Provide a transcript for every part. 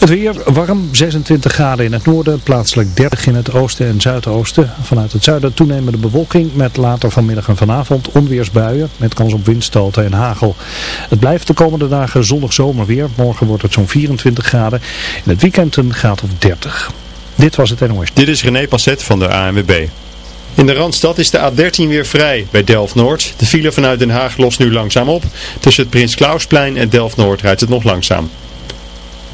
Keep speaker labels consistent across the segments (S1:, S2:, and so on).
S1: Het weer warm, 26 graden in het noorden, plaatselijk 30 in het oosten en zuidoosten. Vanuit het zuiden toenemende bewolking met later vanmiddag en vanavond onweersbuien met kans op windstoten en hagel. Het blijft de komende dagen zonnig zomerweer. Morgen wordt het zo'n 24 graden. In het weekend een graad of 30. Dit was het NOS.
S2: Dit is René Passet van de ANWB. In de Randstad is de A13 weer vrij bij Delft-Noord. De file vanuit Den Haag lost nu langzaam op. Tussen het Prins Klausplein en Delft-Noord rijdt het nog langzaam.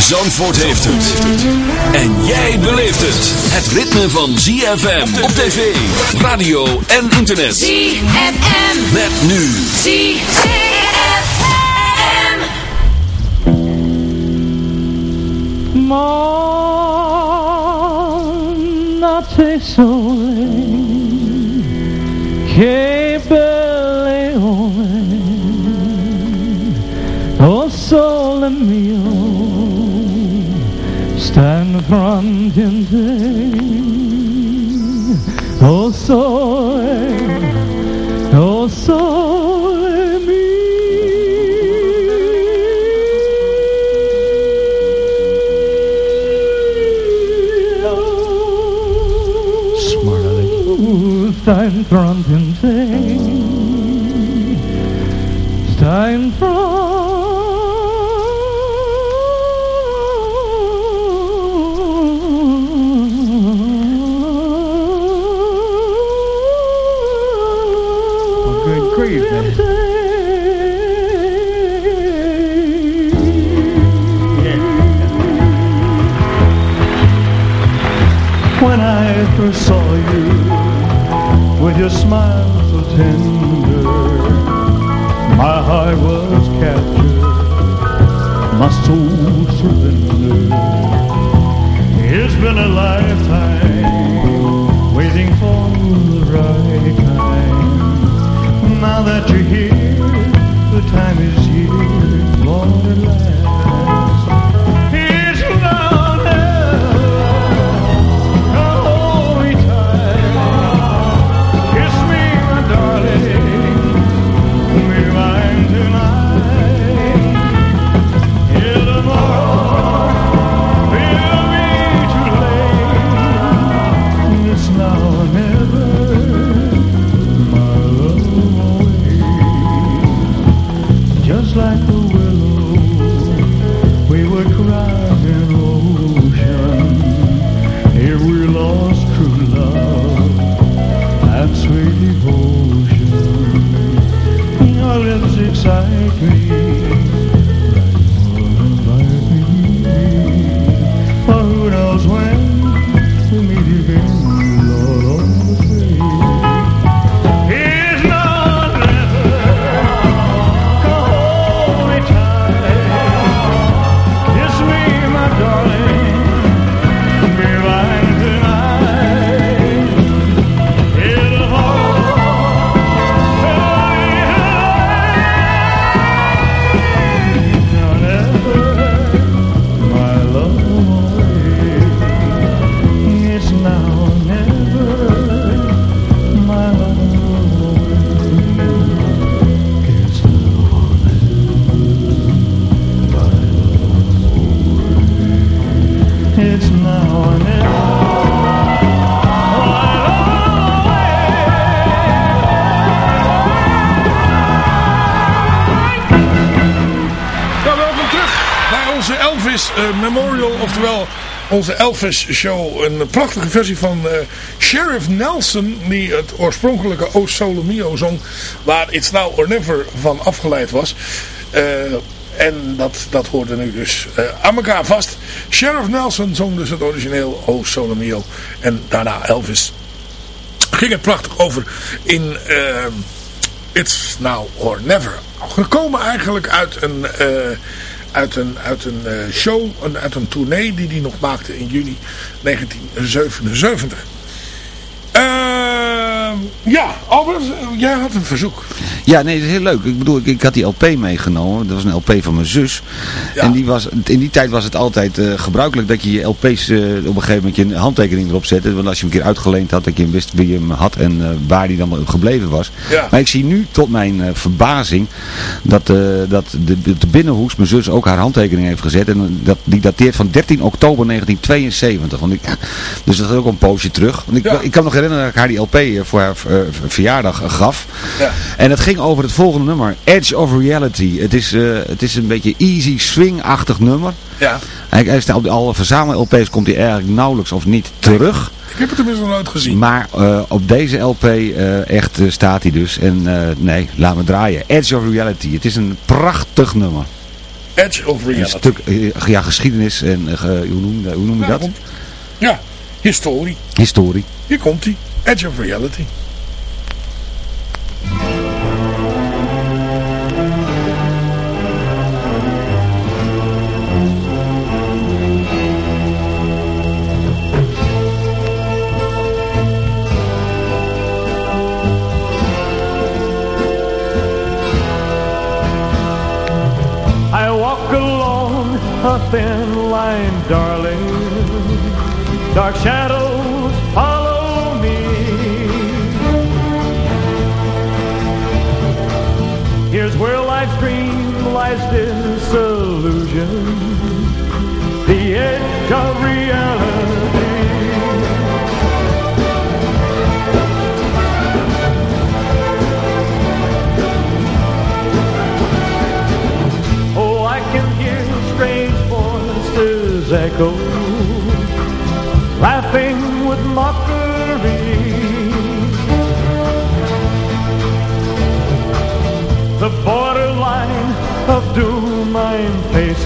S3: Zandvoort heeft het. En jij beleeft het. Het ritme van ZFM op tv, radio en internet.
S4: ZFM.
S3: Met nu.
S4: ZFM.
S5: notte sole che belle ore oh sole mio stand front in te oh sole oh sole mio
S1: Smartly.
S5: Stein front in te Stein front
S6: Memorial, oftewel onze Elvis Show. Een prachtige versie van eh, Sheriff Nelson, die het oorspronkelijke O Solo Mio zong, waar It's Now or Never van afgeleid was. Eh, en dat, dat hoorde nu dus eh, aan elkaar vast. Sheriff Nelson zong dus het origineel O Solo Mio. En daarna Elvis ging het prachtig over in eh, It's Now or Never. Gekomen eigenlijk uit een, eh, uit een, uit een eh, show, een, uit een tournee die hij nog maakte in juni 1977. Ja, Albert, jij had een verzoek.
S7: Ja, nee, dat is heel leuk. Ik bedoel, ik, ik had die LP meegenomen. Dat was een LP van mijn zus. En die was, in die tijd was het altijd eh, gebruikelijk dat je je LP's eh, op een gegeven moment je handtekening erop zette. Want als je hem een keer uitgeleend had, dat je wist wie hem had en eh, waar die dan gebleven was.
S6: Ja.
S7: Maar ik zie nu tot mijn verbazing dat, dat de, de, binnenhoes mijn zus ook haar handtekening heeft gezet. En dat, die dateert van 13 oktober 1972. Want ik, dus dat is ook een poosje terug. Want ik,
S6: Ja.
S7: ik kan me nog herinneren dat ik haar die LP voor haar verjaardag eh, gaf.
S6: Ja.
S7: En het ging over het volgende nummer. Edge of Reality. Het is, eh, het is een beetje easy swing-achtig nummer.
S6: Ja,
S7: Hij, hij staat op alle verzamel-LP's komt hij eigenlijk nauwelijks of niet terug.
S6: ik heb het tenminste nog nooit gezien.
S7: Maar eh, op deze LP echt staat hij dus. En nee, laat me draaien. Edge of Reality. Het is een prachtig nummer.
S6: Edge of
S7: Een
S6: Reality.
S7: stuk eh, ja, geschiedenis en hoe, noem, hoe noem je dat?
S6: Ja, historie.
S7: Historie.
S6: Hier komt hij. Edge of Reality.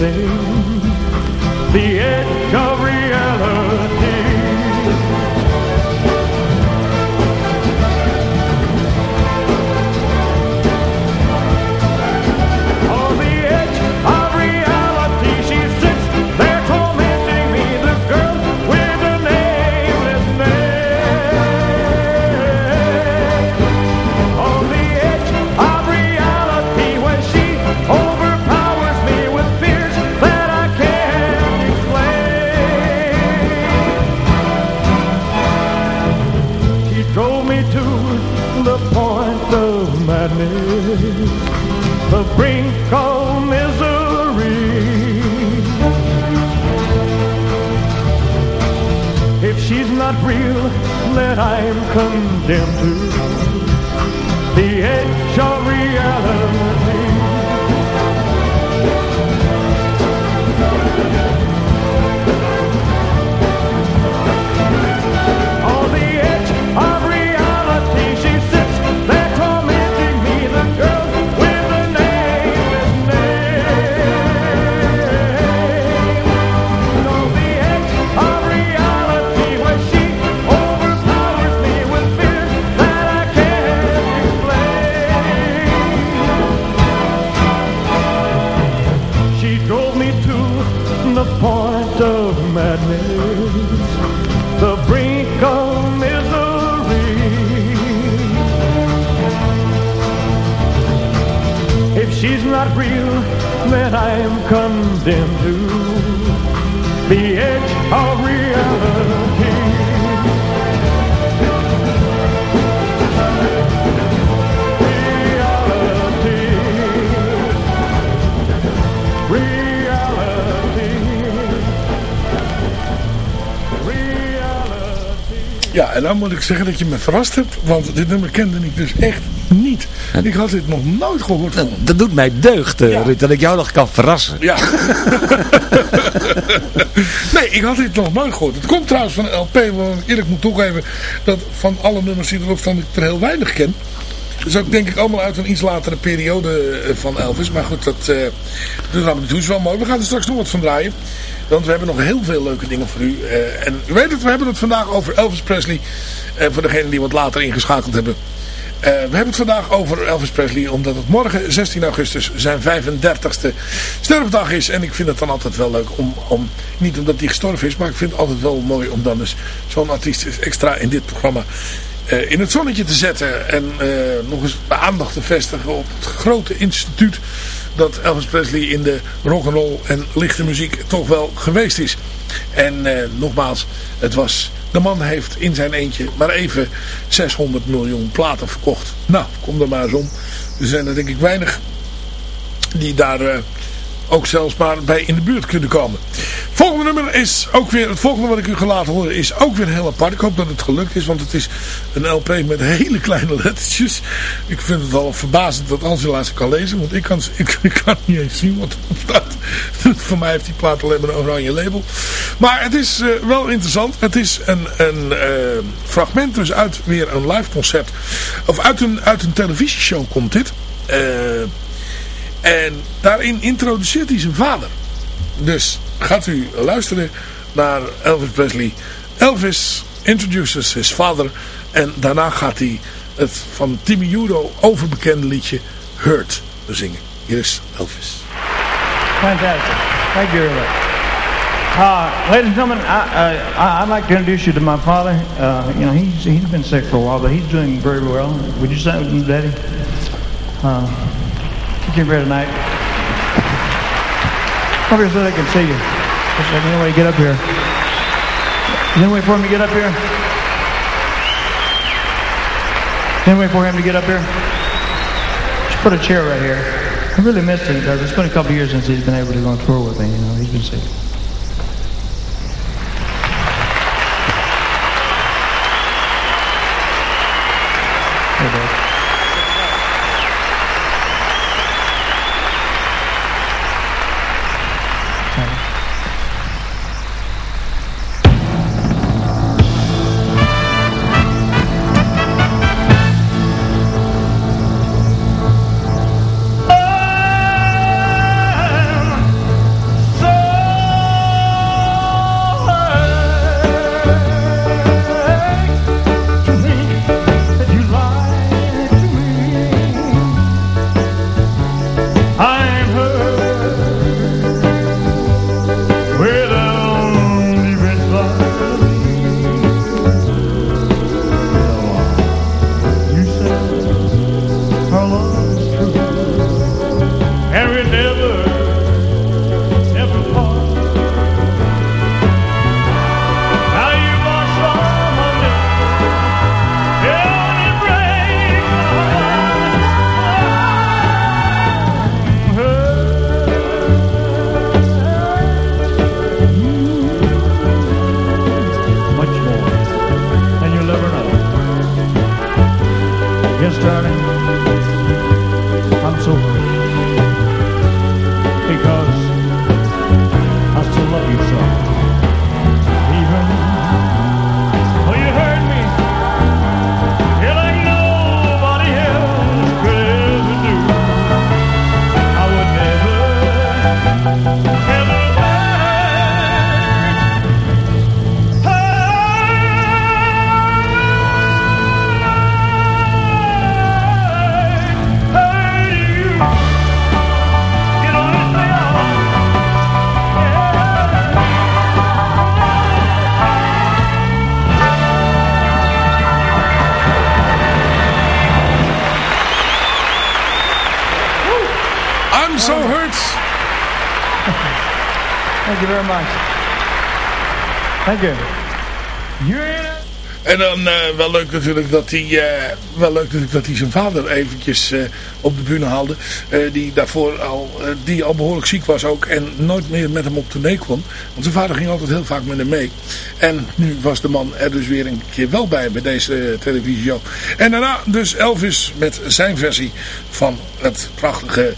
S5: I'm the edge of me to the point of madness the brink of misery. If she's not real, then I'm condemned to the edge of reality. Then I am condemned to the edge of reality.
S6: Ja, en dan moet ik zeggen dat je me verrast hebt, want dit nummer kende ik dus echt. Ik had dit nog nooit gehoord van.
S7: Dat doet mij deugd, eh, Ruud, dat ik jou nog kan verrassen.
S6: Ja. nee, ik had dit nog nooit gehoord. Het komt trouwens van een LP, ik eerlijk moet toegeven dat van alle nummers die erop staan ik er heel weinig ken. Dus ook denk ik allemaal uit een iets latere periode eh, van Elvis. Maar goed, dat, uh, dat is wel mooi. We gaan er straks nog wat van draaien. Want we hebben nog heel veel leuke dingen voor u. Uh, en u weet het, we hebben het vandaag over Elvis Presley. Uh, voor degenen die wat later ingeschakeld hebben. Uh, we hebben het vandaag over Elvis Presley. Omdat het morgen 16 augustus zijn 35ste sterfdag is. En ik vind het dan altijd wel leuk om, om... Niet omdat hij gestorven is. Maar ik vind het altijd wel mooi om dan dus zo'n artiest extra in dit programma uh, in het zonnetje te zetten. En uh, nog eens de aandacht te vestigen op het grote instituut dat Elvis Presley in de rock'n'roll en lichte muziek toch wel geweest is. En nogmaals, het was, de man heeft in zijn eentje maar even 600 miljoen platen verkocht. Nou, kom er maar eens om. Er zijn er denk ik weinig die daar ook zelfs maar bij in de buurt kunnen komen. Volgende nummer is ook weer, het volgende wat ik u ga laten horen is ook weer heel apart. Ik hoop dat het gelukt is, want het is een LP met hele kleine lettertjes. Ik vind het al verbazend dat Angela ze kan lezen, want ik kan, ik, kan niet eens zien wat erop staat. Voor mij heeft die plaat alleen maar een oranje label. Maar het is uh, wel interessant. Het is een, een uh, fragment dus uit weer een live concert. Of uit een, uit een televisieshow komt dit. Uh, en daarin introduceert hij zijn vader. Dus gaat u luisteren naar Elvis Presley. Elvis introduces his father. En daarna gaat hij het van Timmy Judo overbekende liedje Hurt zingen. Hier is Elvis.
S5: Fantastic. Thank you very much. Uh, ladies and gentlemen, I, uh, I'd like to introduce you to my father. Uh, you know, he's, he's been sick for a while, but he's doing very well. Would you say, Daddy? Uh, you came here tonight. Come here so they can see you. Is there any way to get up here? Is there any way for him to get up here? Is there any way for him to get up here? Just put a chair right here. I really missed him it's been a couple years since he's been able to go on tour with me. You know, he's been sick.
S6: much. Thank you. En dan eh, wel leuk natuurlijk dat hij, eh, wel leuk natuurlijk dat hij zijn vader eventjes eh, op de bühne haalde. Die daarvoor al, die al behoorlijk ziek was ook en nooit meer met hem op tournee kwam. Want zijn vader ging altijd heel vaak met hem mee. En nu was de man er dus weer een keer wel bij bij deze televisieshow. En daarna dus Elvis met zijn versie van het prachtige,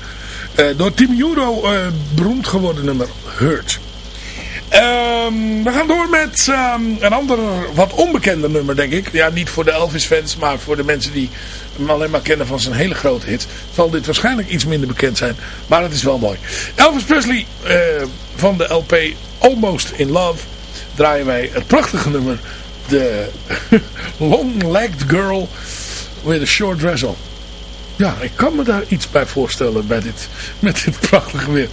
S6: door Tim Euro eh, beroemd geworden nummer Hurt. Ehm, we gaan door met ehm, een ander, wat onbekender nummer, denk ik. Ja, niet voor de Elvis-fans, maar voor de mensen die hem alleen maar kennen van zijn hele grote hit. Zal dit waarschijnlijk iets minder bekend zijn, maar het is wel mooi. Elvis Presley eh, van de LP Almost in Love draaien wij het prachtige nummer. De Long-Legged Girl with a Short Dress On. Ja, ik kan me daar iets bij voorstellen bij dit, met dit prachtige weer.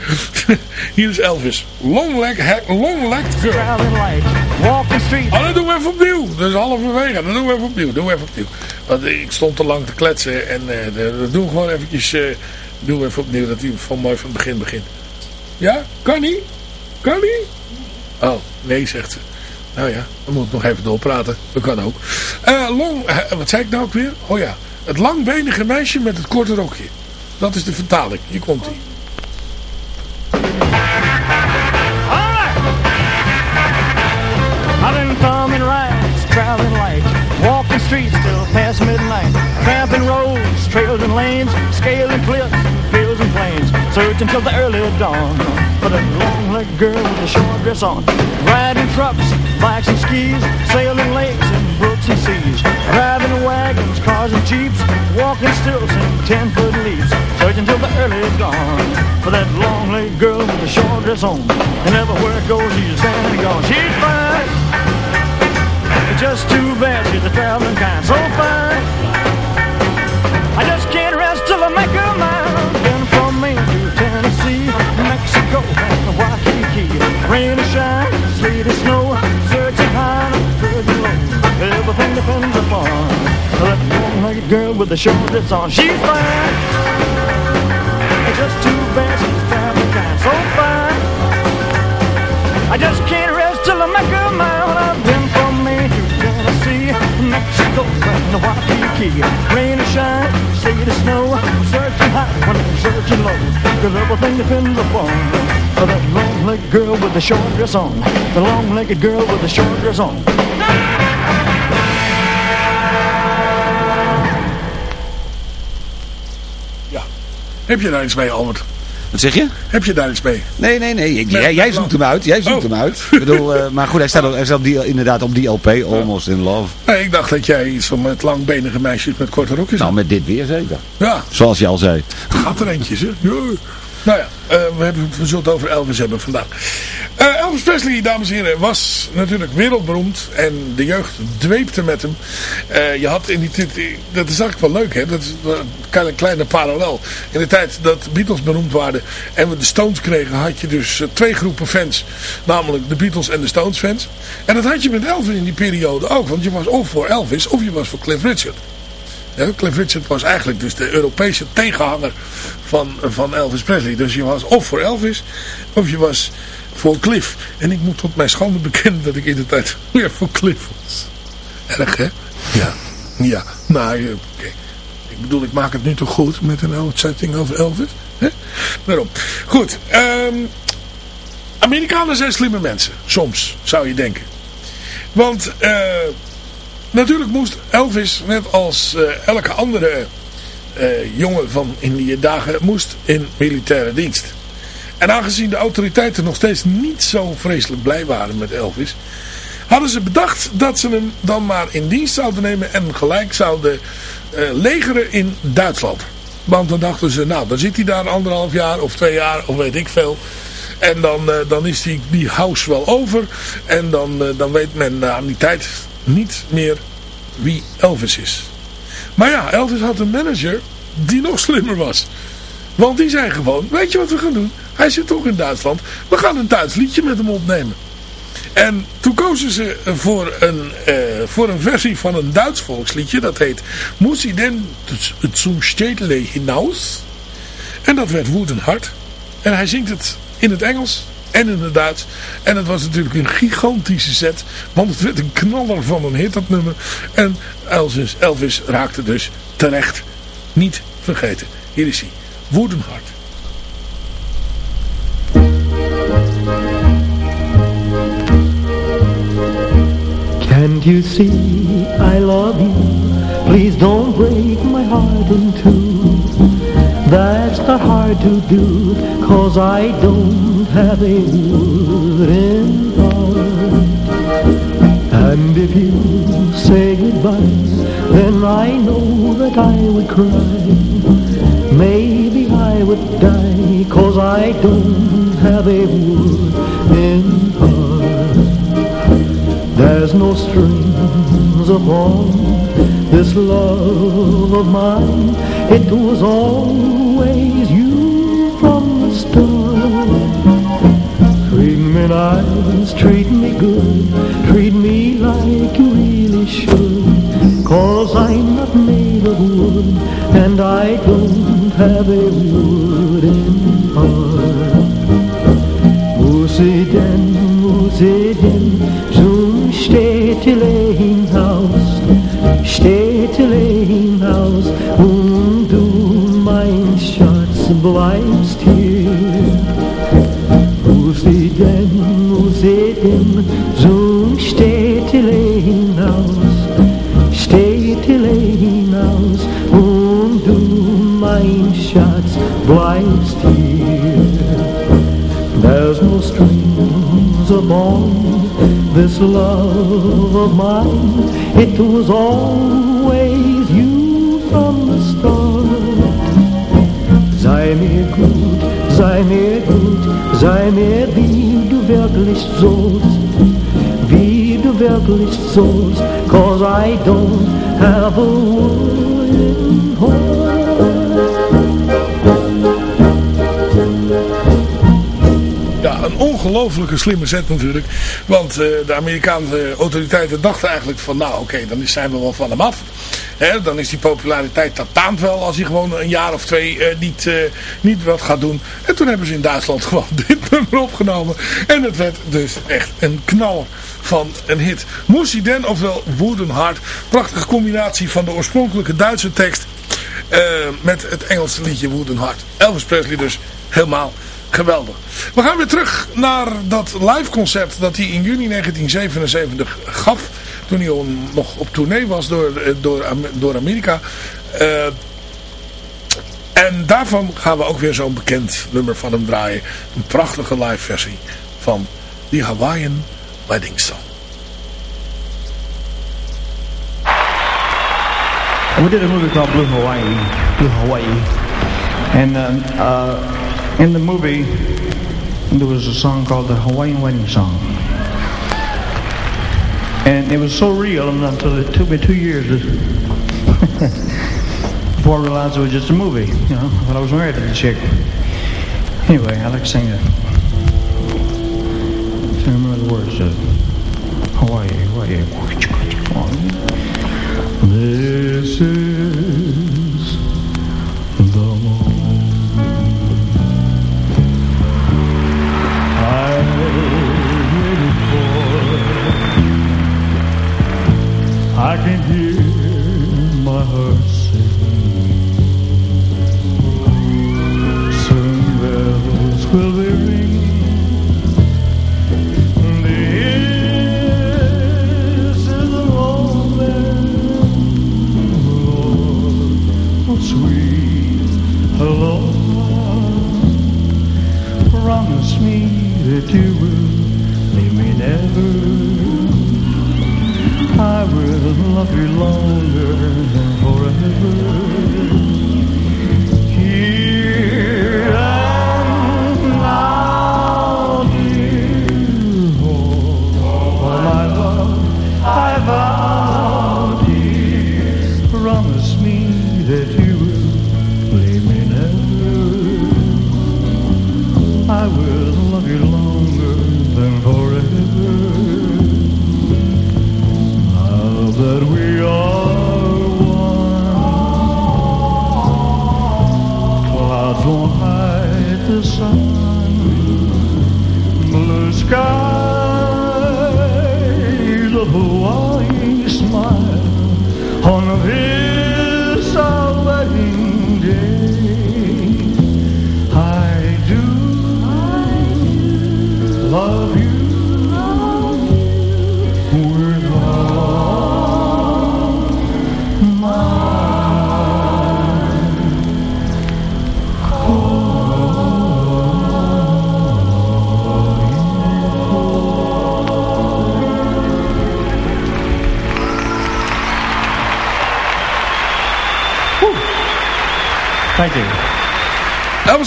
S6: Hier is Elvis. Long leg, long legged girl. Oh, dat doen we even opnieuw. Dat is halverwege. Dat doen we even opnieuw. Doen we even opnieuw. Want ik stond te lang te kletsen. En uh, dat doen we gewoon eventjes. Uh, doen we even opnieuw. Dat hij van mooi van het begin begint. Ja? Kan niet? Kan niet? Oh, nee, zegt ze. Nou ja, dan moet ik nog even doorpraten. Dat kan ook. Uh, long, wat zei ik nou ook weer? Oh ja. Het langbenige meisje met het korte rokje. Dat is de vertaling. Hier komt hij.
S5: Rides, traveling light, walking streets till past midnight, tramping roads, trails and lanes, scaling cliffs, fields and plains, searching till the early dawn for that long-legged girl with the short dress on, riding trucks, bikes and skis, sailing lakes brooks driving wagons, cars and jeeps, walking stilts and ten-foot leaps, searching till the early dawn for that long-legged girl with the short dress on, and everywhere it goes she's standing gone, she's fine. It's Just too bad she's a traveling kind, so fine. I just can't rest till I make her mine. Been from Maine to Tennessee, Mexico, and Waikiki. Rain or shine, sleet or snow, Everything depends upon that long-legged girl with the short dress on. She's fine. Just too bad she's traveling kind, so fine. I just can't rest till I make her mine. I've been from Maine to Tennessee, Mexico, and Waikiki. Rain or shine, sleet or snow, searching high when searching low. Cause everything depends upon that long-legged girl with the short dress on. The long-legged girl with the short dress on.
S6: Heb je daar iets mee, Albert?
S7: Wat zeg je?
S6: Heb je daar iets mee?
S7: Nee, nee, nee. Ik, jij, jij zoekt hem uit. Jij zoekt
S6: Oh.
S7: hem uit. Ik bedoel, eh, maar goed, hij staat, op, hij staat op die, inderdaad op die LP, Almost in Love.
S6: Nee, ik dacht dat jij iets van met langbenige meisjes met korte rokjes
S7: Nou, met dit weer zeker.
S6: Ja,
S7: Zoals je al zei.
S6: gaat er eentje, hè? Ja. Nou ja, eh, we, hebben, we zullen het over Elvis hebben vandaag. Eh, Elvis Presley, dames en heren, was natuurlijk wereldberoemd. En de jeugd dweepte met hem. Eh, je had in die tijd, dat is eigenlijk wel leuk, hè? Dat is een kleine, parallel. In de tijd dat Beatles beroemd waren en we de Stones kregen, had je dus eh, twee groepen fans. Namelijk de Beatles en de Stones fans. En dat had je met Elvis in die periode ook. Want je was of voor Elvis of je was voor Cliff Richard. Cliff Richard was eigenlijk dus de Europese tegenhanger van, van Elvis Presley. Dus je was of voor Elvis of je was voor Cliff. En ik moet tot mijn schande bekennen dat ik in de tijd meer voor Cliff was. Erg hè? Ja. Ja. Nou, oké. Ik bedoel, ik maak het nu toch goed met een uitzetting over Elvis? Hè? Daarom. Goed. ehm, Amerikanen zijn slimme mensen. Soms, zou je denken. Want... eh Natuurlijk moest Elvis, net als eh, elke andere jongen van in die dagen, moest in militaire dienst. En aangezien de autoriteiten nog steeds niet zo vreselijk blij waren met Elvis, hadden ze bedacht dat ze hem dan maar in dienst zouden nemen en gelijk zouden eh, legeren in Duitsland. Want dan dachten ze, nou dan zit hij daar anderhalf jaar of twee jaar of weet ik veel. En dan, eh, dan is die, die house wel over. En dan, eh, dan weet men na die tijd niet meer wie Elvis is. Maar ja, Elvis had een manager die nog slimmer was. Want die zei gewoon, weet je wat we gaan doen? Hij zit toch in Duitsland. We gaan een Duits liedje met hem opnemen. En toen kozen ze voor een, eh, voor een versie van een Duits volksliedje. Dat heet Muss ich denn zum Städtle hinaus? En dat werd Wood Hart. En hij zingt het in het Engels en in het Duits. En het was natuurlijk een gigantische set, want het werd een knaller van een hit, dat nummer. En Elvis, Elvis raakte dus terecht niet vergeten. Hier is hij, Woedenhart.
S5: Can't you see I love you? Please don't break my heart in two. That's not hard to do, cause I don't have a wooden heart. And if you say goodbye, then I know that I would cry. Maybe I would die, cause I don't have a wooden heart. There's no strings upon this love of mine. It was always you from the start. Treat me nice, treat me good, treat me like you really should. Cause I'm not made of wood And I don't have a wooden heart. Muss ich denn, muss ich denn Zum Städtelein Haus Städtelein Haus Und du, mein Schatz, bleibst hier. Muss ich denn, muss ich denn Zum Städtelein Haus Städtelein-Haus, und du, mein Schatz, bleibst hier. There's no strings upon this love of mine. It was always you from the start. Sei mir gut, sei mir gut, sei mir wie du wirklich sollst. Wie du wirklich sollst, cause I don't
S6: Ja, een ongelofelijke slimme set natuurlijk. Want eh, de Amerikaanse autoriteiten dachten eigenlijk van... nou oké, dan zijn we wel van hem af. Dan is die populariteit, dat wel als hij gewoon een jaar of twee eh, niet, eh, niet wat gaat doen. En toen hebben ze in Duitsland gewoon dit nummer opgenomen. En het werd dus echt een knaller van een hit. Moesie Den, ofwel Woodenhart. Prachtige combinatie van de oorspronkelijke Duitse tekst... eh, met het Engelse liedje Woodenhart. Elvis Presley dus helemaal geweldig. We gaan weer terug naar dat live concert dat hij in juni 1977 gaf. Toen hij nog op tournee was door, eh, door, door Amerika. Eh, en daarvan gaan we ook weer zo'n bekend nummer van hem draaien. Een prachtige live versie van die Hawaiian Wedding Song.
S8: We did a movie called Blue Hawaii. Blue Hawaii. And um, uh, in the movie, there was a song called the Hawaiian Wedding Song. And it was so real until it took me two years before I realized it was just a movie. You know, but I was married to the chick. Anyway, I like to sing it. The words Hawaii, Hawaii. This is the moment I waited for. I can hear my heart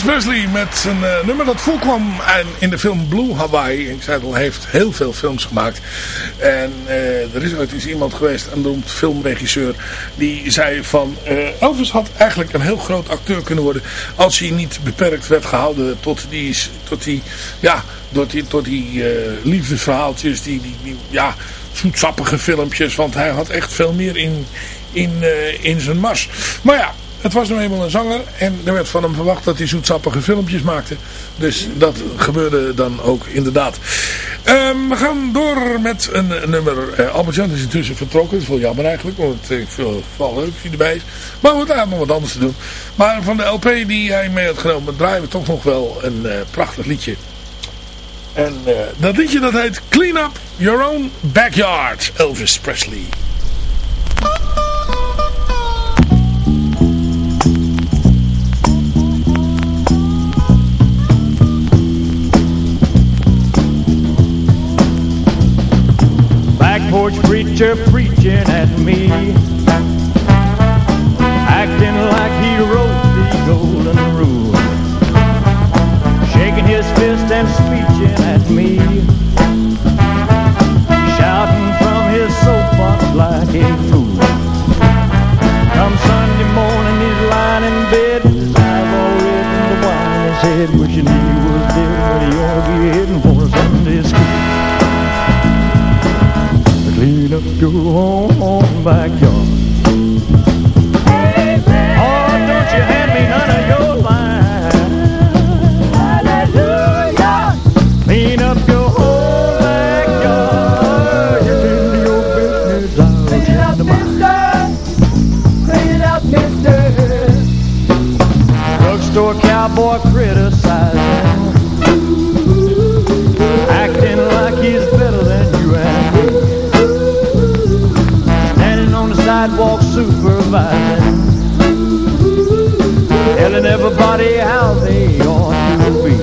S6: Presley met een uh, nummer dat voorkwam in de film Blue Hawaii. Ik zei het al, heeft heel veel films gemaakt. En uh, er is ooit eens iemand geweest, een beroemd filmregisseur, die zei van... Uh, Elvis had eigenlijk een heel groot acteur kunnen worden als hij niet beperkt werd gehouden tot die, tot die, ja, tot die, tot die liefdesverhaaltjes, die, die, die, ja, zoetsappige filmpjes. Want hij had echt veel meer in, in, in zijn mars. Maar ja, het was nou eenmaal een zanger en er werd van hem verwacht dat hij zoetsappige filmpjes maakte. Dus dat gebeurde dan ook inderdaad. Um, we gaan door met een, nummer. Uh, Albert Jan is intussen vertrokken. Dat is wel jammer eigenlijk, want ik vind het wel leuk dat hij erbij is. Maar goed, hij nog wat anders te doen. Maar van de LP die hij mee had genomen draaien we toch nog wel een uh, prachtig liedje. En uh, dat liedje dat heet Clean Up Your Own Backyard, Elvis Presley.
S5: Porch preacher preaching at me. Acting like he wrote the golden rule. Shaking his fist and speeching at me. Shouting from his soapbox like a fool. Come Sunday morning he's lying in bed. His eyes all red the wine in his head Wishing cowboy criticizing. Acting like he's better than you and me. Standing on the sidewalk supervising Telling everybody how they ought to be.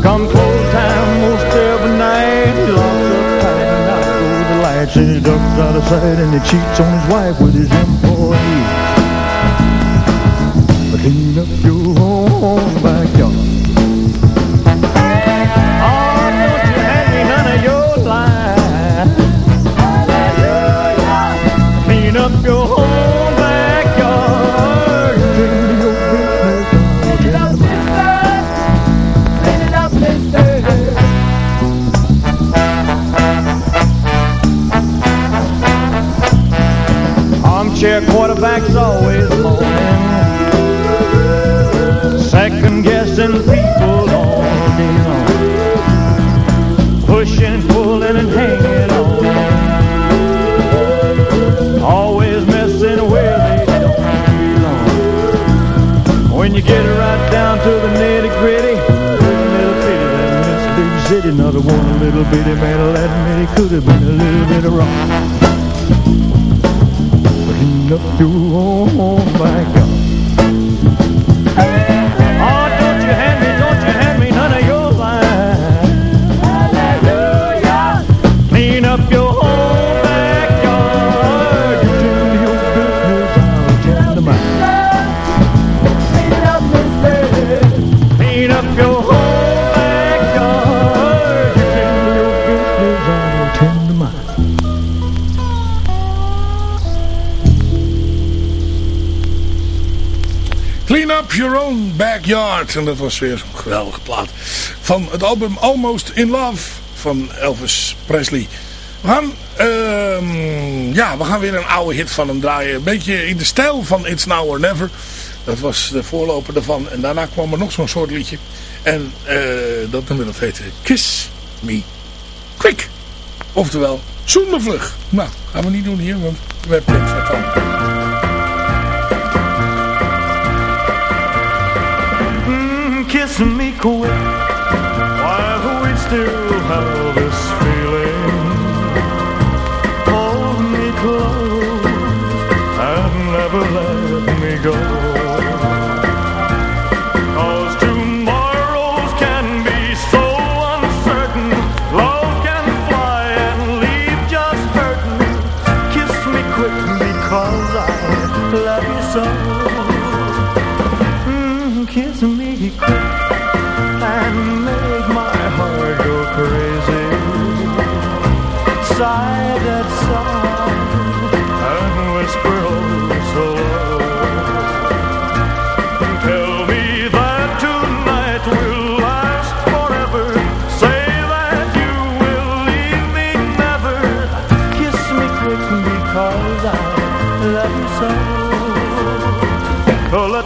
S5: Come close time most every night. Up tight and out the lights And he ducks out of sight and he cheats on his wife with his employees Miss Big City, another one little bitty man, will admit he could have been a little bit wrong up your own backyard. Oh, don't you hand me, don't you hand me none of your line. Hallelujah. Clean up your own backyard. You tend your business, I'll tend to mine. Clean up, mister. Clean up your
S6: En dat was weer zo'n geweldige plaat. Van het album Almost In Love van Elvis Presley. We gaan, uh, ja, we gaan weer een oude hit van hem draaien. Een beetje in de stijl van It's Now or Never. Dat was de voorloper daarvan. En daarna kwam er nog zo'n soort liedje. En uh, dat nummer dat heette Kiss Me Quick. Oftewel, zoen me vlug. Nou, gaan we niet doen hier, want we hebben het al.
S9: Kiss me quick while we still have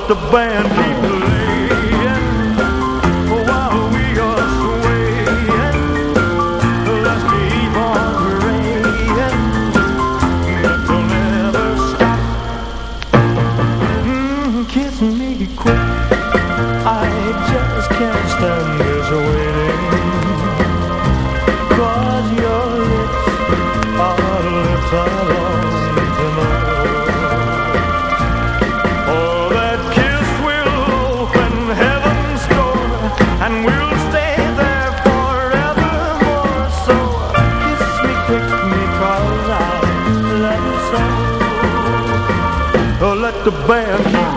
S5: the band band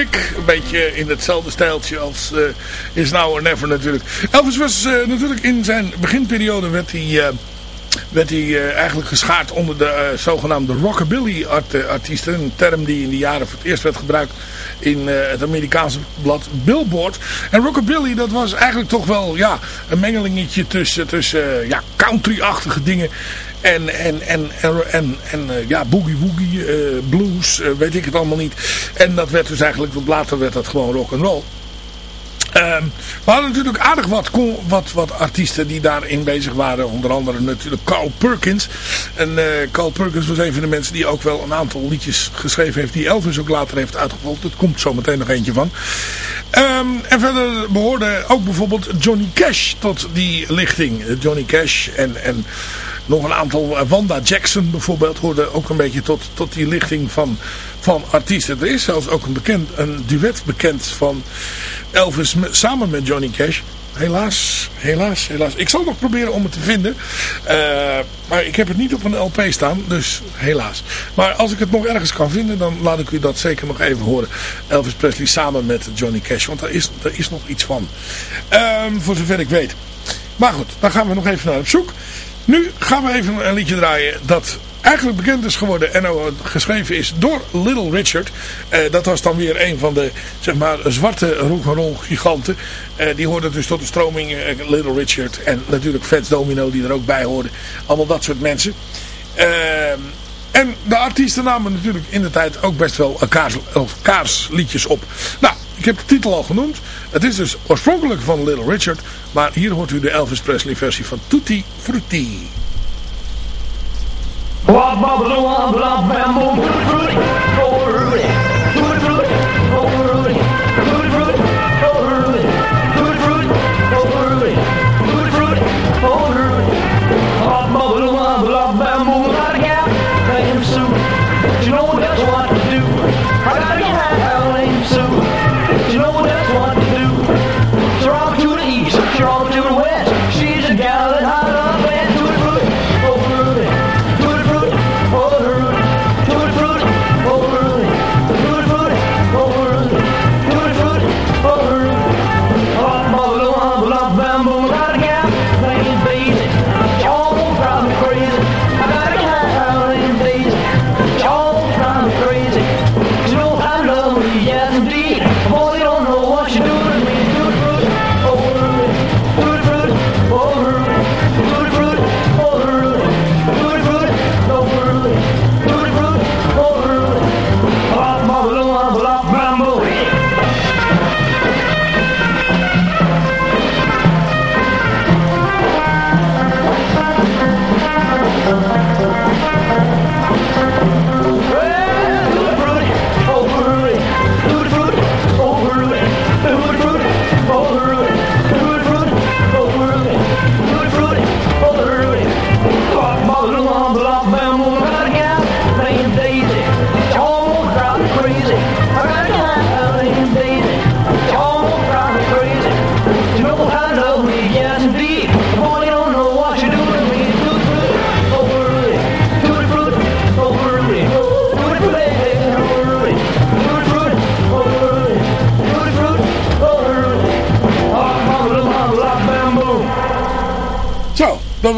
S6: Een beetje in hetzelfde stijltje als eh, Is Now or Never natuurlijk. Elvis was eh, natuurlijk in zijn beginperiode werd hij... eh, werd hij eigenlijk geschaard onder de zogenaamde rockabilly art, eh, artiesten. Een term die in die jaren voor het eerst werd gebruikt in eh, het Amerikaanse blad Billboard. En rockabilly dat was eigenlijk toch wel ja, een mengelingetje tussen, tussen eh, ja, country-achtige dingen en, en, en, en, en, eh, ja, boogie woogie, blues, weet ik het allemaal niet. En dat werd dus eigenlijk, want later werd dat gewoon rock and roll. Ehm, we hadden natuurlijk aardig wat, wat, wat artiesten die daarin bezig waren. Onder andere natuurlijk Carl Perkins. En eh, Carl Perkins was een van de mensen die ook wel een aantal liedjes geschreven heeft. Die Elvis ook later heeft uitgevolgd. Er komt zo meteen nog eentje van. Ehm, en verder behoorde ook bijvoorbeeld Johnny Cash tot die lichting. Johnny Cash en... en nog een aantal, eh, Wanda Jackson bijvoorbeeld, hoorde ook een beetje tot, tot die lichting van, van artiesten. Er is zelfs ook een, bekend, een duet bekend van Elvis samen met Johnny Cash. Helaas, helaas, helaas. Ik zal nog proberen om het te vinden. Eh, maar ik heb het niet op een LP staan, dus helaas. Maar als ik het nog ergens kan vinden, dan laat ik u dat zeker nog even horen. Elvis Presley samen met Johnny Cash, want daar is, daar is nog iets van. Ehm, voor zover ik weet. Maar goed, dan gaan we nog even naar op zoek. Nu gaan we even een liedje draaien dat eigenlijk bekend is geworden en ook geschreven is door Little Richard. Eh, dat was dan weer een van de zeg maar, zwarte rock'n'roll giganten. Eh, die hoorde dus tot de stroming eh, Little Richard en natuurlijk Fats Domino die er ook bij hoorde. Allemaal dat soort mensen. En de artiesten namen natuurlijk in de tijd ook best wel elkaars, elkaars liedjes op. Nou, ik heb de titel al genoemd. Het is dus oorspronkelijk van Little Richard. Maar hier hoort u de Elvis Presley versie van Tutti Frutti.
S5: You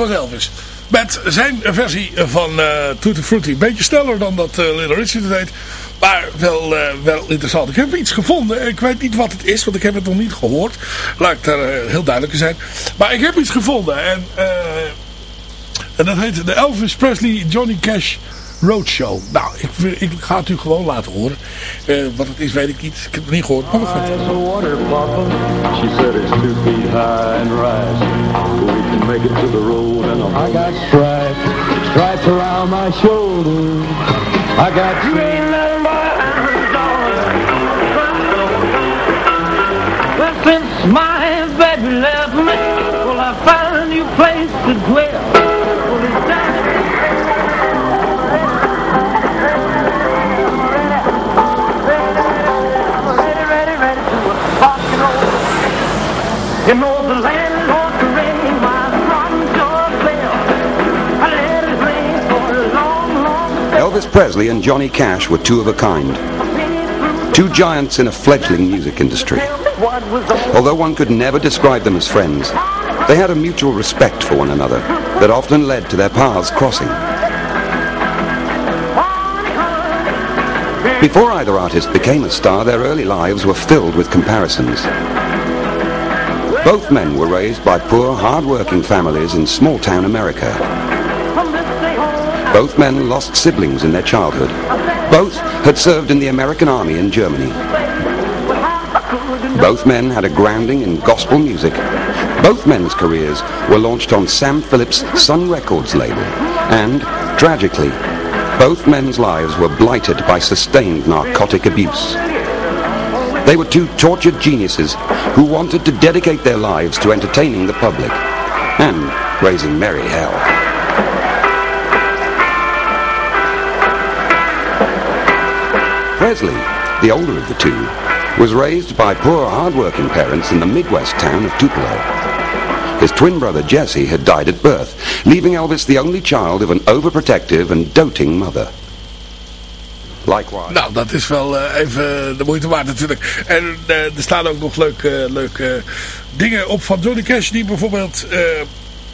S6: dus. Met zijn versie van uh, Tutti Frutti. Beetje sneller dan dat uh, Little Richard deed. Maar wel, uh, wel interessant. Ik heb iets gevonden. Ik weet niet wat het is, want ik heb het nog niet gehoord. Laat ik daar heel duidelijk in zijn. Maar ik heb iets gevonden. En, en dat heet de Elvis Presley Johnny Cash Roadshow. Nou, ik, ik ga het u gewoon laten horen. Uh, wat het is weet ik niet. Ik heb het niet gehoord. Maar we gaan
S10: She said it's two feet high and rising. We can make it to the road and I got stripes, stripes around my shoulders. I got you ain't nothing but
S4: Well, since my baby
S11: Presley and Johnny Cash were two of a kind. Two giants in a fledgling music industry. Although one could never describe them as friends, they had a mutual respect for one another that often led to their paths crossing. Before either artist became a star, their early lives were filled with comparisons. Both men were raised by poor, hard-working families in small-town America. Both men lost siblings in their childhood. Both had served in the American Army in Germany. Both men had a grounding in gospel music. Both men's careers were launched on Sam Phillips' Sun Records label. And, tragically, both men's lives were blighted by sustained narcotic abuse. They were two tortured geniuses who wanted to dedicate their lives to entertaining the public and raising merry hell. Presley, the older of the two, was raised by poor hard-working parents in the Midwest town of Tupelo. His twin brother Jesse had died at birth, leaving Elvis the only child of an overprotective and doting mother. Likewise.
S6: Nou, dat is wel uh, even de moeite waard natuurlijk. En uh, er staan ook nog leuke, leuke dingen op van Johnny Cash die bijvoorbeeld uh,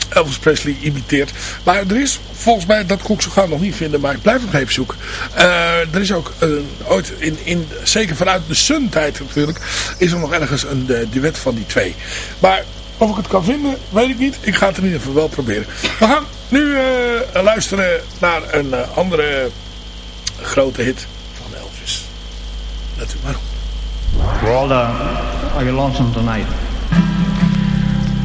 S6: Elvis Presley imiteert. Maar er is volgens mij, dat kon ik zo gauw nog niet vinden, maar ik blijf nog even zoeken. er is ook ooit, in, in, zeker vanuit de Sun-tijd natuurlijk, is er nog ergens een duet van die twee. Maar of ik het kan vinden, weet ik niet. Ik ga het in ieder geval wel proberen. We gaan nu luisteren naar een andere grote hit van Elvis. Let u maar op.
S5: Well, uh, are you lonesome tonight?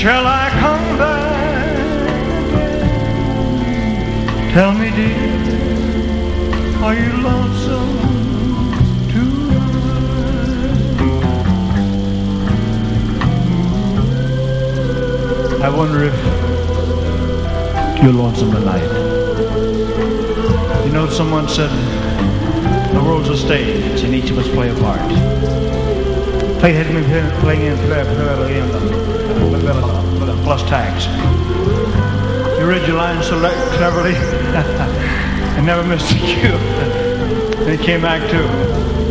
S5: Shall I come back? Tell me, dear, are you lonesome tonight? I wonder if you're lonesome tonight. You know, someone said the world's a stage and each of us play a part. In plus tax. You read your lines so cleverly and never missed a cue. It came back too.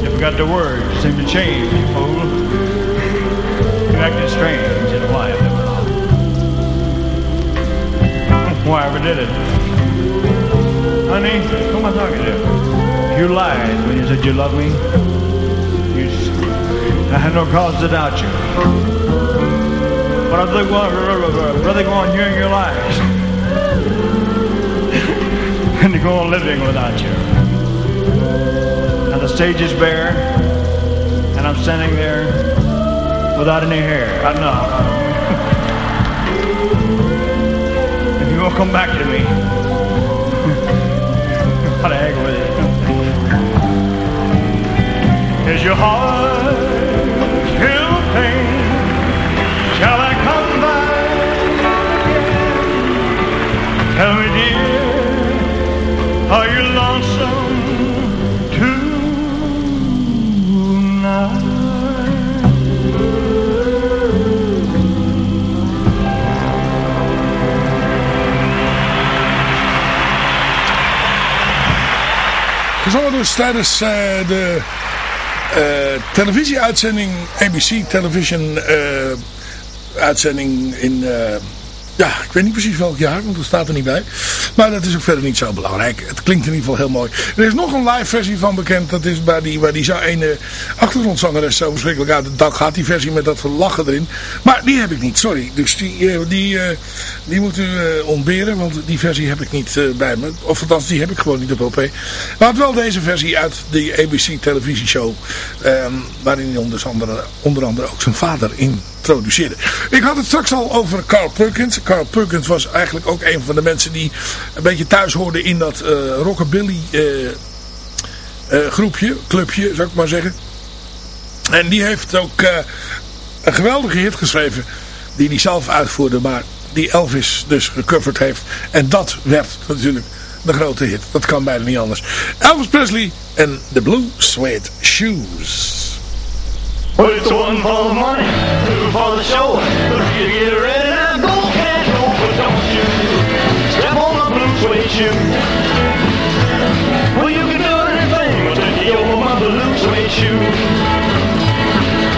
S5: You forgot the words, seemed to change, you fool. You acted strange in while. Why ever did it? Honey, who am I talking to? You lied when you said you loved me. You, I had no cause to doubt you. But I think, well, rather go on hearing your lies.
S8: and to go on living without you. And the stage is bare, and I'm standing there without any hair. I know. if you won't come back to me, the heck with it? Is your heart
S6: Gezongen dus tijdens eh, de eh, televisieuitzending, ABC Television eh, uitzending in... ja, ik weet niet precies welk jaar, want dat staat er niet bij. Maar dat is ook verder niet zo belangrijk. Het klinkt in ieder geval heel mooi. Er is nog een live versie van bekend. Dat is waar die, waar die zo ene achtergrondzangeres zo verschrikkelijk uit het dak gaat. Die versie met dat lachen erin. Maar die heb ik niet, sorry. Dus die, eh, die, eh, die moet u eh, ontberen. Want die versie heb ik niet bij me. Of althans, die heb ik gewoon niet op LP. Maar wel deze versie uit de ABC televisieshow. ehm waarin hij onder andere, onder andere ook zijn vader introduceerde. Ik had het straks al over Carl Perkins. Carl Perkins was eigenlijk ook een van de mensen die een beetje thuis hoorde in dat eh, rockabilly eh, eh, groepje, clubje zou ik maar zeggen. En die heeft ook een geweldige hit geschreven die hij zelf uitvoerde, maar die Elvis dus gecoverd heeft. En dat werd natuurlijk de grote hit. Dat kan bijna niet anders. Elvis Presley en The Blue Suede Shoes.
S4: Well, it's one for the money, two for the show. Three to get ready now, go can't go, but don't you step on my blue suede shoe. Well, you can do anything, but then you over my blue suede shoe.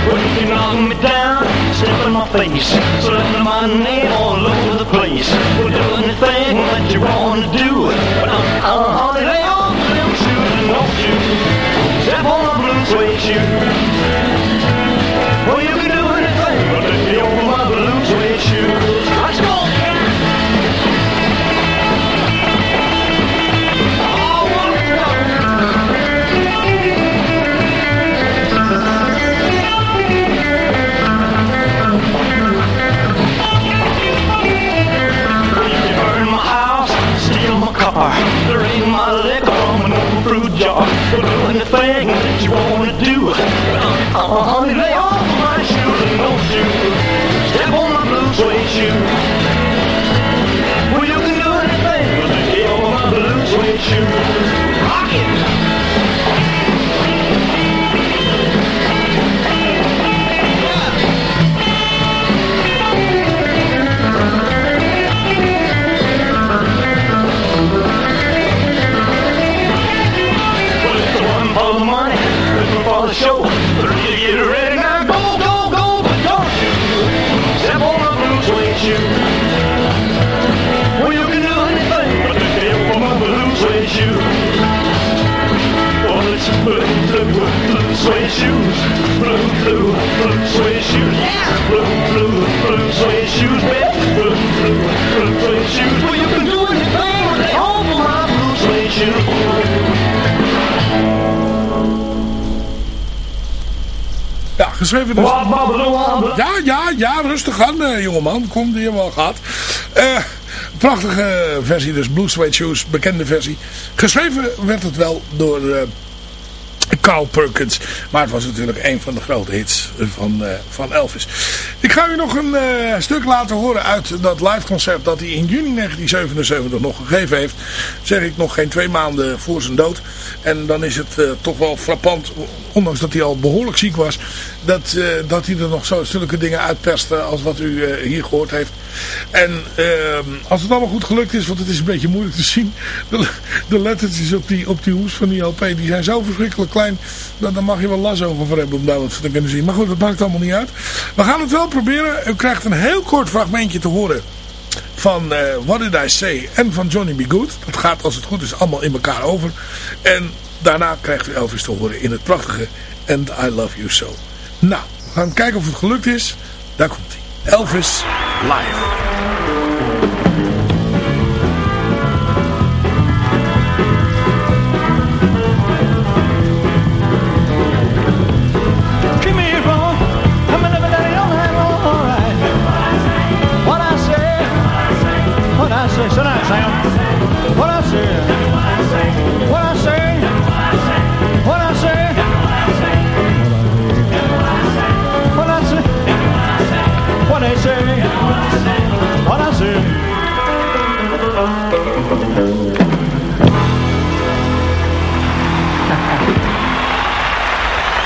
S4: Well, you can knock me down, step in my face, slapping my name all over the place. Well, do anything that you wanna do, but I'm, I'm honey, lay off them shoes don't you step on my blue suede shoe. Car, drain my liquor from an old fruit jar. Well, do anything that you wanna do. Uh, honey, lay off my shoes and don't you step on my blue suede shoe. Well, you can do anything but stay on my blue suede shoe. Suede shoes, blue, blue, blue suede shoes, yeah, blue, blue, blue suede shoes, baby, blue, blue, blue suede shoes. Well, you can do anything stay home for my blue suede shoes.
S6: Ja, geschreven dus... Ja, ja, ja, rustig aan, eh, jongeman. Kom, die hebben we al gehad. Eh, prachtige versie, dus Blue Suede Shoes, bekende versie. Geschreven werd het wel door eh, Carl Perkins. Maar het was natuurlijk een van de grote hits van, eh, van Elvis. Ik ga u nog een eh, stuk laten horen uit dat live concert dat hij in juni 1977 nog gegeven heeft. Zeg ik nog geen twee maanden voor zijn dood. En dan is het eh, toch wel frappant, ondanks dat hij al behoorlijk ziek was, dat, dat hij er nog zo zulke dingen uitperste als wat u hier gehoord heeft. En ehm, als het allemaal goed gelukt is, want het is een beetje moeilijk te zien, de, de lettertjes op die, op die hoes van die LP, die zijn zo verschrikkelijk klein, dat daar mag je wel las over voor hebben om daar wat van te kunnen zien. Maar goed, dat maakt allemaal niet uit. We gaan het wel proberen. U krijgt een heel kort fragmentje te horen van eh, What Did I Say en van Johnny B. Good. Dat gaat als het goed is allemaal in elkaar over. En daarna krijgt u Elvis te horen in het prachtige And I Love You So. Nou, we gaan kijken of het gelukt is. Daar komt. Elvis live.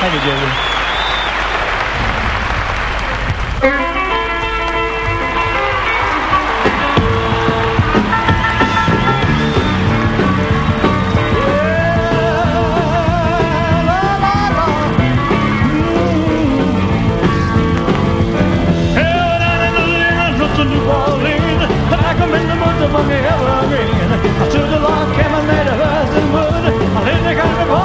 S12: Thank you, Jamie. among the evergreen. I took the log and made of earth and wood. I lit the candle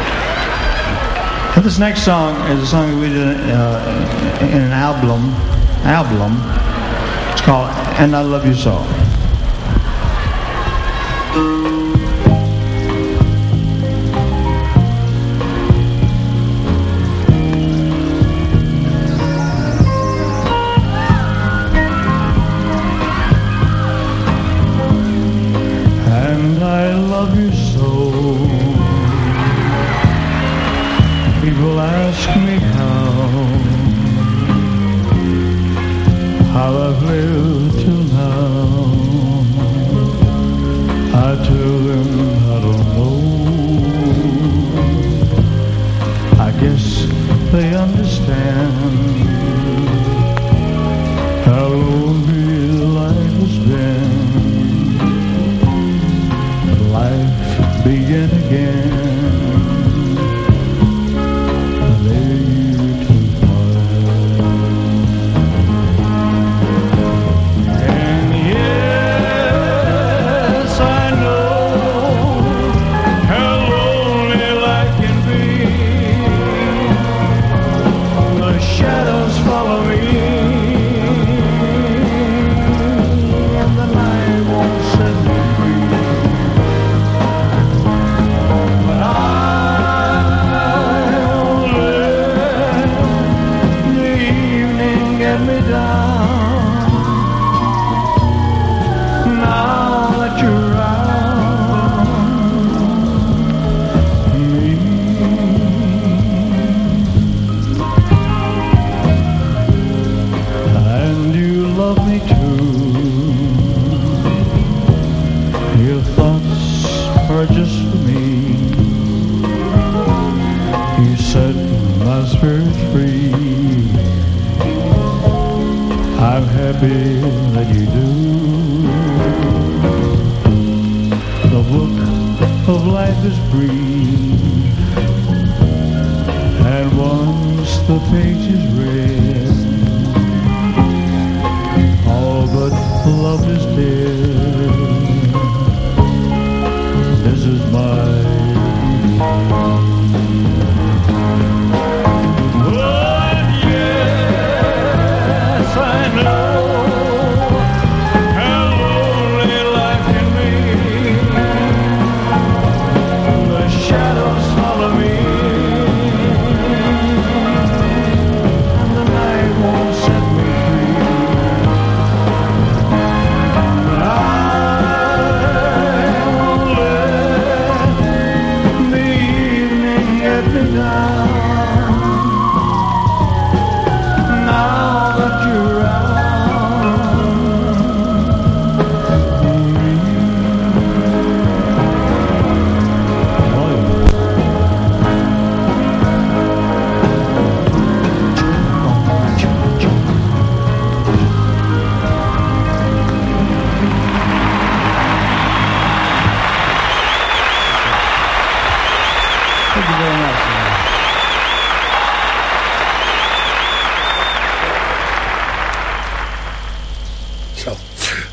S12: this next song is a song we did uh, in an album. Album. It's called "And I Love You
S5: So."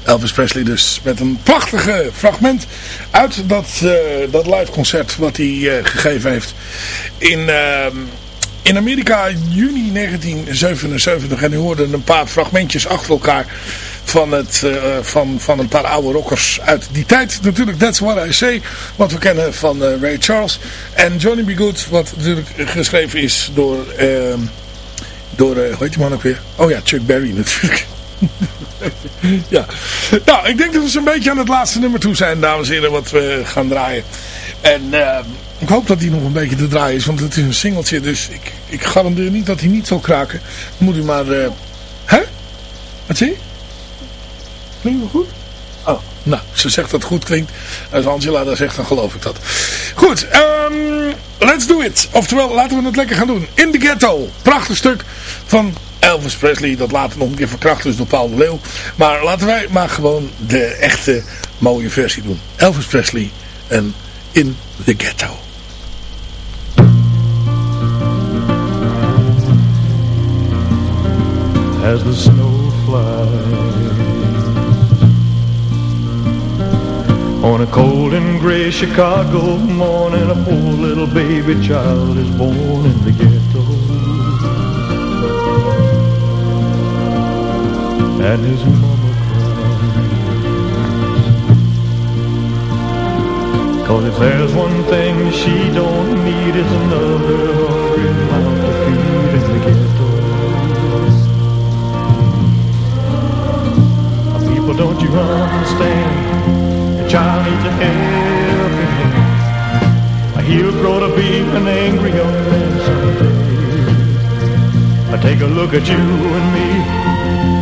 S5: Elvis Presley dus met een prachtige fragment uit dat, eh, dat live concert wat hij eh, gegeven heeft in, ehm, in Amerika juni 1977. En u hoorde een paar fragmentjes achter elkaar van, het, eh, van, van een paar oude rockers uit die tijd. Natuurlijk That's What I Say, wat we kennen van Ray Charles. En Johnny B. Good, wat natuurlijk geschreven is door, ehm, door hoe heet die man ook weer? Oh ja, Chuck Berry natuurlijk. ja. Nou, ik denk dat we zo'n beetje aan het laatste nummer toe zijn, dames en heren, wat we gaan draaien. En eh, ik hoop dat die nog een beetje te draaien is, want het is een singeltje, dus ik, ik garandeer niet dat hij niet zal kraken. Moet u maar... eh hè? Wat zie? Klinkt het goed? Oh, nou, ze zegt dat het goed klinkt. Als Angela dat zegt, dan geloof ik dat. Goed, ehm, let's do it. Oftewel, laten we het lekker gaan doen. In the Ghetto. Prachtig stuk van Elvis Presley. Dat later nog een keer verkracht is door Paul de Leeuw. Maar laten wij maar gewoon de echte mooie versie doen. Elvis Presley en In the Ghetto.
S13: as the snow flies
S5: On a cold and gray Chicago morning, a poor little baby child is born in the ghetto. And his mama cries. Cause if there's one thing she don't need is another hungry mouth to feed in the ghetto. People, don't you understand? A child needs a helping hand. He'll grow to be an angry young man someday. Take a look at you and me.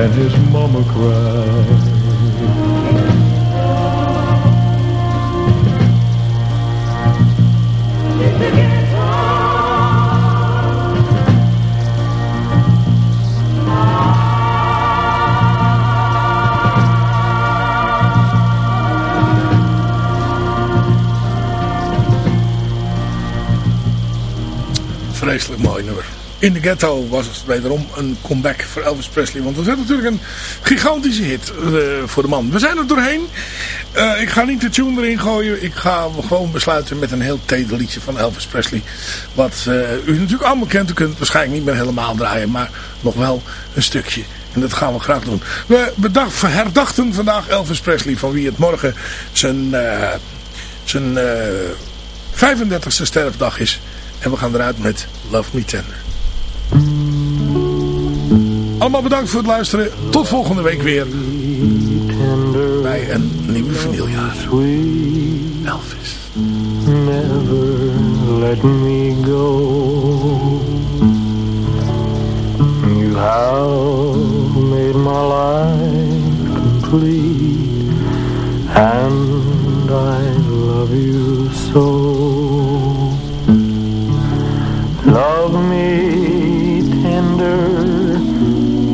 S5: And his mama cried.
S6: vreselijk mooi nummer. In the Ghetto was het wederom een comeback voor Elvis Presley. Want het werd natuurlijk een gigantische hit uh, voor de man. We zijn er doorheen. Uh, ik ga niet de tune erin gooien. Ik ga gewoon besluiten met een heel teder liedje van Elvis Presley. Wat uh, u natuurlijk allemaal kent. U kunt het waarschijnlijk niet meer helemaal draaien. Maar nog wel een stukje. En dat gaan we graag doen. We bedacht, herdachten vandaag Elvis Presley. Van wie het morgen zijn, zijn 35e sterfdag is. En we gaan eruit met Love Me Tender. Allemaal bedankt voor het luisteren. Tot volgende week weer. Bij een nieuwe vinyljaar. Elvis.
S5: Never let me go. You have made my life complete. And I love you so. Love me tender,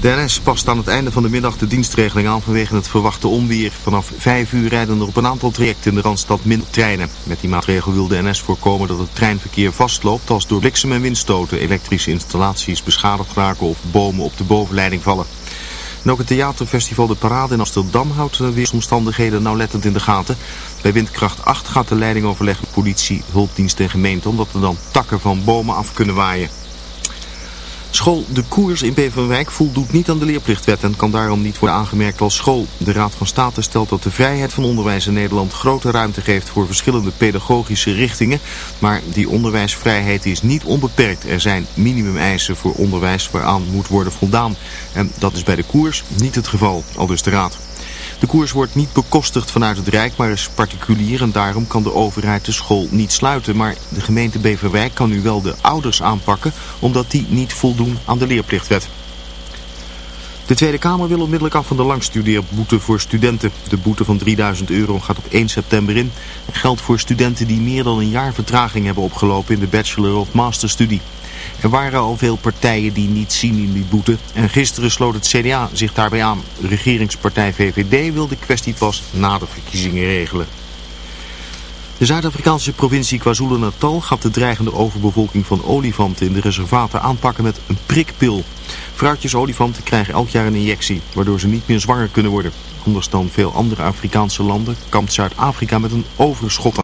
S14: De NS past aan het einde van de middag de dienstregeling aan vanwege het verwachte onweer. Vanaf 5 uur rijden er op een aantal trajecten in de Randstad minder treinen. Met die maatregel wil de NS voorkomen dat het treinverkeer vastloopt als door bliksem en windstoten elektrische installaties beschadigd raken of bomen op de bovenleiding vallen. En ook het theaterfestival De Parade in Amsterdam houdt de weersomstandigheden nauwlettend in de gaten. Bij windkracht 8 gaat de leiding overleggen politie, hulpdienst en gemeente omdat er dan takken van bomen af kunnen waaien. School De Koers in Beverwijk voldoet niet aan de leerplichtwet en kan daarom niet worden aangemerkt als school. De Raad van State stelt dat de vrijheid van onderwijs in Nederland grote ruimte geeft voor verschillende pedagogische richtingen. Maar die onderwijsvrijheid is niet onbeperkt. Er zijn minimumeisen voor onderwijs waaraan moet worden voldaan. En dat is bij De Koers niet het geval, aldus de Raad. De koers wordt niet bekostigd vanuit het Rijk, maar is particulier en daarom kan de overheid de school niet sluiten. Maar de gemeente Beverwijk kan nu wel de ouders aanpakken, omdat die niet voldoen aan de leerplichtwet. De Tweede Kamer wil onmiddellijk af van de langstudeerboete voor studenten. De boete van 3000 euro gaat op 1 september in geldt voor studenten die meer dan een jaar vertraging hebben opgelopen in de bachelor- of masterstudie. Er waren al veel partijen die niet zien in die boete en gisteren sloot het CDA zich daarbij aan. Regeringspartij VVD wil de kwestie pas na de verkiezingen regelen. De Zuid-Afrikaanse provincie KwaZulu-Natal gaat de dreigende overbevolking van olifanten in de reservaten aanpakken met een prikpil. Vrouwtjesolifanten krijgen elk jaar een injectie, waardoor ze niet meer zwanger kunnen worden. Anders dan veel andere Afrikaanse landen kampt Zuid-Afrika met een overschot